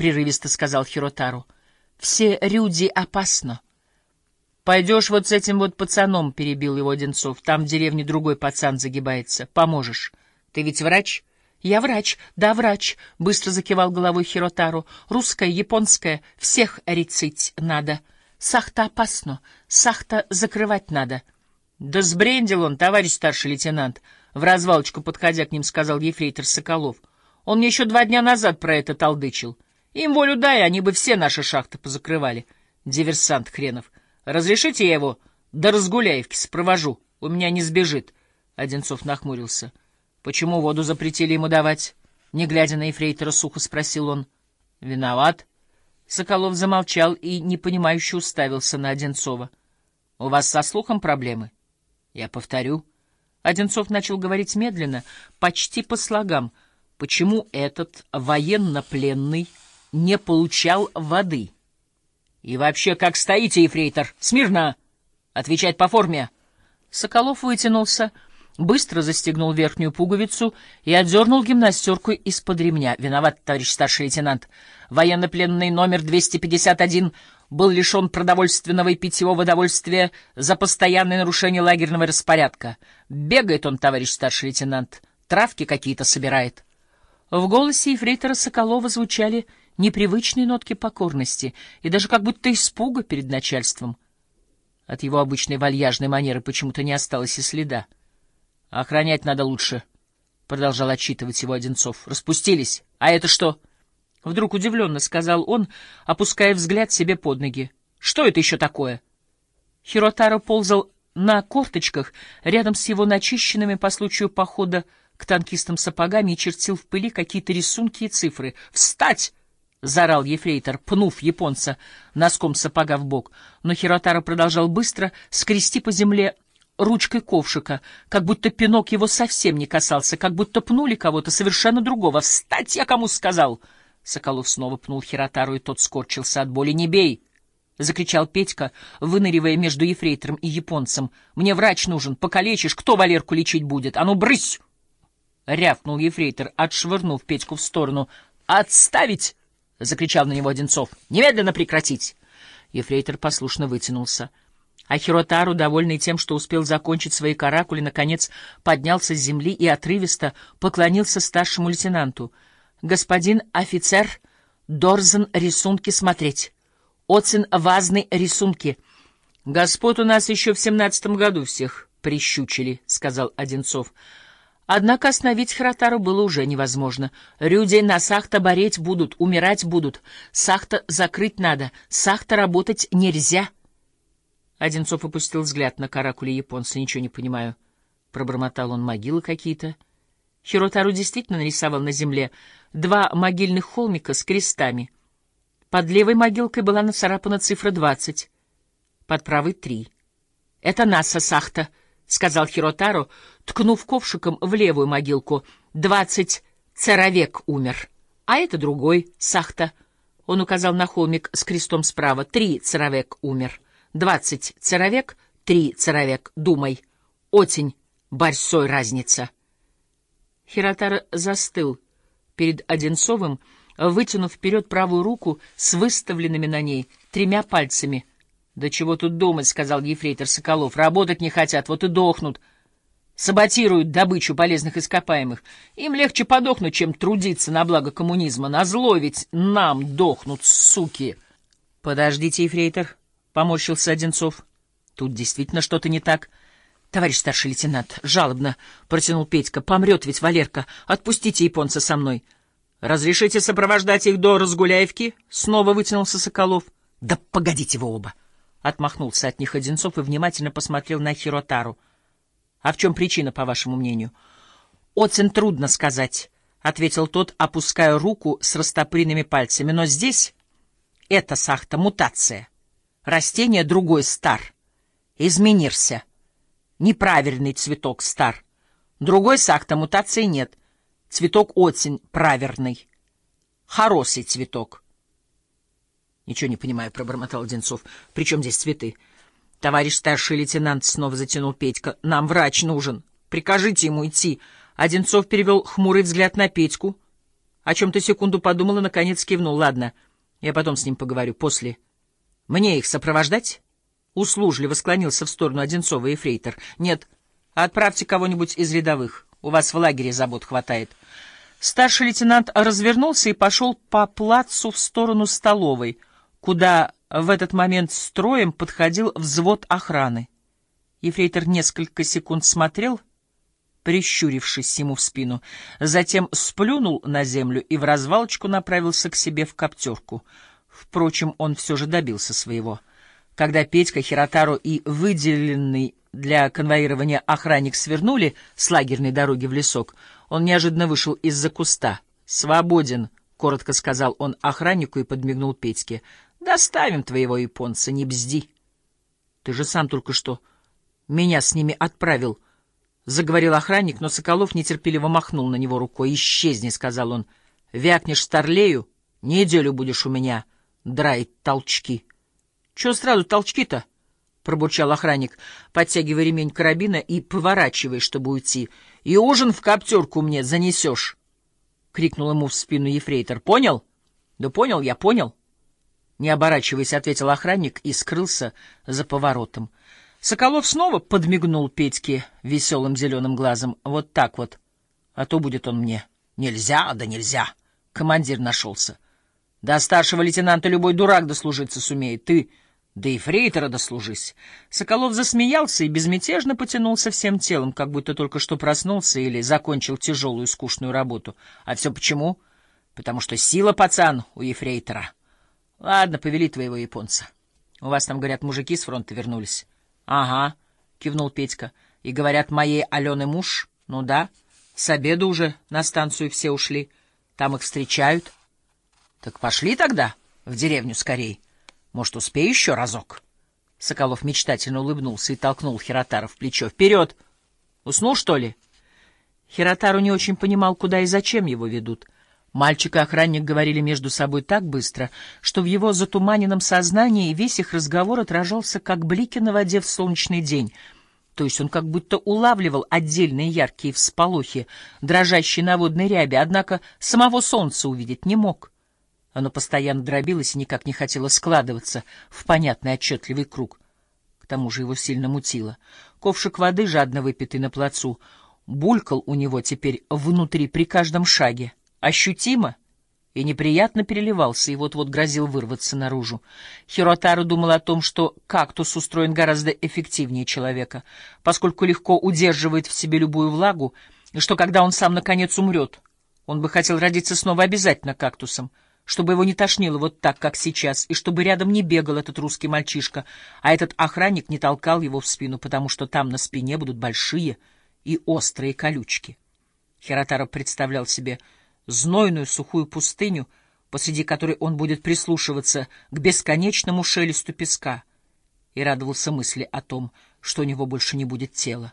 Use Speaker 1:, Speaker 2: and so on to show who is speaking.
Speaker 1: прерывисто сказал Хиротару. Все рюди опасно. Пойдешь вот с этим вот пацаном, перебил его Одинцов. Там в деревне другой пацан загибается. Поможешь. Ты ведь врач? Я врач. Да, врач, быстро закивал головой Хиротару. Русская, японская, всех рецить надо. Сахта опасно. Сахта закрывать надо. Да сбрендил он, товарищ старший лейтенант. В развалочку, подходя к ним, сказал ефрейтор Соколов. Он мне еще два дня назад про это толдычил. Им волю дай, они бы все наши шахты позакрывали. Диверсант хренов. Разрешите я его до Разгуляевки спровожу? У меня не сбежит. Одинцов нахмурился. Почему воду запретили ему давать? Не глядя на Ефрейтора, сухо спросил он. Виноват. Соколов замолчал и непонимающе уставился на Одинцова. У вас со слухом проблемы? Я повторю. Одинцов начал говорить медленно, почти по слогам. Почему этот военно-пленный не получал воды. И вообще, как стоите, ефрейтор? Смирно! Отвечать по форме. Соколов вытянулся, быстро застегнул верхнюю пуговицу и отдернул гимнастерку из-под ремня. Виноват, товарищ старший лейтенант. Военно-пленный номер 251 был лишен продовольственного и питьевого удовольствия за постоянное нарушение лагерного распорядка. Бегает он, товарищ старший лейтенант, травки какие-то собирает. В голосе ефрейтора Соколова звучали непривычные нотки покорности и даже как будто испуга перед начальством. От его обычной вальяжной манеры почему-то не осталось и следа. — Охранять надо лучше, — продолжал отчитывать его Одинцов. — Распустились. А это что? — вдруг удивленно сказал он, опуская взгляд себе под ноги. — Что это еще такое? Хиротаро ползал на корточках рядом с его начищенными по случаю похода к танкистам сапогами и чертил в пыли какие-то рисунки и цифры. «Встать!» — заорал ефрейтор, пнув японца носком сапога в бок. Но Хиротаро продолжал быстро скрести по земле ручкой ковшика, как будто пинок его совсем не касался, как будто пнули кого-то совершенно другого. «Встать, я кому сказал!» Соколов снова пнул Хиротару, и тот скорчился от боли. «Не бей!» — закричал Петька, выныривая между ефрейтором и японцем. «Мне врач нужен. Покалечишь. Кто Валерку лечить будет? А ну, брысь!» — рявкнул ефрейтор, отшвырнув Петьку в сторону. «Отставить!» — закричал на него Одинцов. — Немедленно прекратить! Ефрейтор послушно вытянулся. А Хиротару, довольный тем, что успел закончить свои каракули, наконец поднялся с земли и отрывисто поклонился старшему лейтенанту. — Господин офицер, Дорзен рисунки смотреть. Оцен вазны рисунки. — Господ у нас еще в семнадцатом году всех прищучили, — сказал Одинцов. Однако остановить Хротару было уже невозможно. Люди на Сахта бореть будут, умирать будут. Сахта закрыть надо, Сахта работать нельзя. Одинцов опустил взгляд на каракули японца. Ничего не понимаю. Пробормотал он могилы какие-то. Хиротару действительно нарисовал на земле два могильных холмика с крестами. Под левой могилкой была нацарапана цифра двадцать, под правой — три. — Это Наса Сахта, — сказал Хиротару, ткнув ковшиком в левую могилку. «Двадцать царовек умер, а это другой, Сахта». Он указал на холмик с крестом справа. «Три царовек умер. Двадцать царовек, три царовек. Думай. Очень большой разница». Хиротар застыл перед Одинцовым, вытянув вперед правую руку с выставленными на ней тремя пальцами. «Да чего тут думать», — сказал ефрейтор Соколов. «Работать не хотят, вот и дохнут» саботируют добычу полезных ископаемых. Им легче подохнуть, чем трудиться на благо коммунизма. Назло ведь нам дохнут, суки. — Подождите, ефрейтор, — поморщился Одинцов. — Тут действительно что-то не так. — Товарищ старший лейтенант, жалобно протянул Петька. — Помрет ведь Валерка. Отпустите японца со мной. — Разрешите сопровождать их до Разгуляевки? — снова вытянулся Соколов. — Да погодите вы оба! — отмахнулся от них Одинцов и внимательно посмотрел на Хиротару. — а в чем причина, по вашему мнению? Очень трудно сказать, — ответил тот, опуская руку с растопыренными пальцами. Но здесь это сахта мутация. Растение другой стар. Изменился. Неправильный цветок стар. Другой сахта мутации нет. Цветок очень правильный. Хороший цветок. Ничего не понимаю, пробормотал Одинцов. Причем здесь цветы? — Товарищ старший лейтенант снова затянул Петька. Нам врач нужен. Прикажите ему идти. Одинцов перевел хмурый взгляд на Петьку. О чем-то секунду подумал и, наконец, кивнул. Ладно, я потом с ним поговорю, после. Мне их сопровождать? Услужливо склонился в сторону Одинцова и Фрейтер. Нет, отправьте кого-нибудь из рядовых. У вас в лагере забот хватает. Старший лейтенант развернулся и пошел по плацу в сторону столовой, куда в этот момент строем подходил взвод охраны. Ефрейтор несколько секунд смотрел, прищурившись ему в спину, затем сплюнул на землю и в развалочку направился к себе в коптерку. Впрочем, он все же добился своего. Когда Петька, Хиротару и выделенный для конвоирования охранник свернули с лагерной дороги в лесок, он неожиданно вышел из-за куста. «Свободен», — коротко сказал он охраннику и подмигнул Петьке. «Доставим твоего японца, не бзди». «Ты же сам только что меня с ними отправил», — заговорил охранник, но Соколов нетерпеливо махнул на него рукой. «Исчезни», — сказал он. «Вякнешь старлею, неделю будешь у меня драить толчки». «Чего сразу толчки-то?» — пробурчал охранник, подтягивая ремень карабина и поворачивая, чтобы уйти. — И ужин в коптерку мне занесешь! — крикнул ему в спину ефрейтор. — Понял? — Да понял, я понял. Не оборачиваясь, ответил охранник и скрылся за поворотом. Соколов снова подмигнул Петьке веселым зеленым глазом. Вот так вот. А то будет он мне. Нельзя, да нельзя. Командир нашелся. До старшего лейтенанта любой дурак дослужиться сумеет. Ты да и фрейтора дослужись. Соколов засмеялся и безмятежно потянулся всем телом, как будто только что проснулся или закончил тяжелую скучную работу. А все почему? Потому что сила, пацан, у ефрейтора. Ладно, повели твоего японца. У вас там, говорят, мужики с фронта вернулись. Ага, кивнул Петька. И говорят, моей Алены муж? Ну да. С обеда уже на станцию все ушли. Там их встречают. Так пошли тогда в деревню скорей. Может, успею еще разок? Соколов мечтательно улыбнулся и толкнул Хиротара в плечо. «Вперед! Уснул, что ли?» Хиротару не очень понимал, куда и зачем его ведут. Мальчик и охранник говорили между собой так быстро, что в его затуманенном сознании весь их разговор отражался, как блики на воде в солнечный день. То есть он как будто улавливал отдельные яркие всполохи, дрожащие на водной ряби, однако самого солнца увидеть не мог. Оно постоянно дробилось и никак не хотело складываться в понятный отчетливый круг. К тому же его сильно мутило. Ковшик воды, жадно выпитый на плацу, булькал у него теперь внутри при каждом шаге. Ощутимо и неприятно переливался, и вот-вот грозил вырваться наружу. Хиротару думал о том, что кактус устроен гораздо эффективнее человека, поскольку легко удерживает в себе любую влагу, и что когда он сам наконец умрет, он бы хотел родиться снова обязательно кактусом — чтобы его не тошнило вот так, как сейчас, и чтобы рядом не бегал этот русский мальчишка, а этот охранник не толкал его в спину, потому что там на спине будут большие и острые колючки. Хиротаро представлял себе знойную сухую пустыню, посреди которой он будет прислушиваться к бесконечному шелесту песка, и радовался мысли о том, что у него больше не будет тела.